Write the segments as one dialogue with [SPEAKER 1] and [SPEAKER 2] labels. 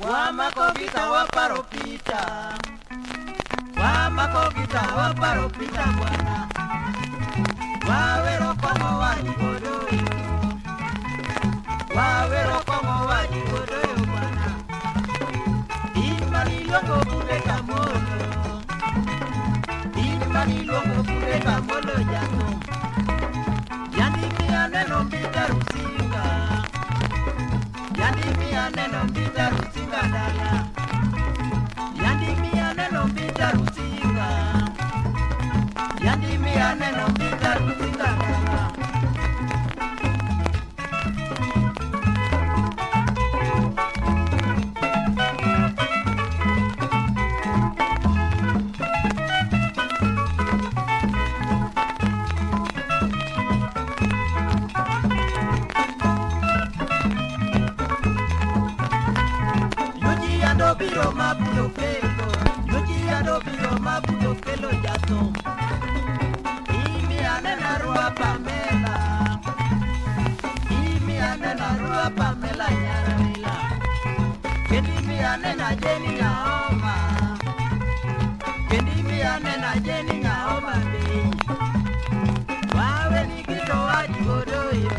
[SPEAKER 1] Wamako gita waparo pita Wamako gita waparo pita bwana Wawero kongo neno mbita rusinga Yani mia neno mbita mabulo kelo jato Imi anena rua Pamela. Imi anena rua Pamela nyarela Kendi mi anena Jenny Naoma Kendi mi anena Jenny Naoma bei Wawe ni kito wajigodoyo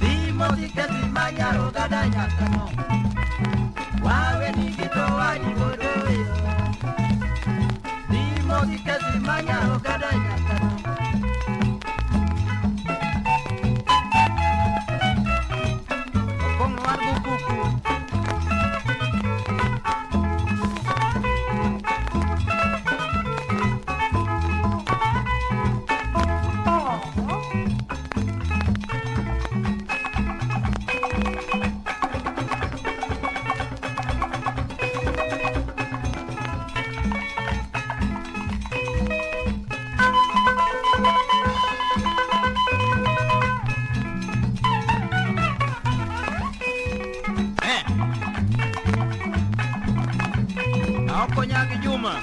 [SPEAKER 1] Vimo sikesi manyaro gada nyakano Vimo sikesi manyaro Moko Nyangi Juma.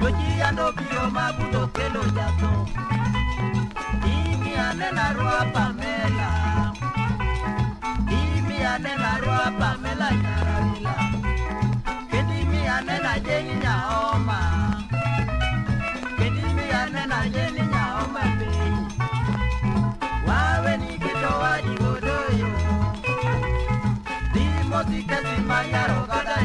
[SPEAKER 1] Yo chillando, pío, magudo, que lo llamo. Ando biro mabudo kendo jato. Imi anena rua Pamela. Imi anena rua Pamela nyararila. Kendi mi anena Jenny Nyaoma. Kendi mi anena Jenny Nyaoma bei. Wawe ni kito wajigodoyo. Dimo sikesi manyaro gada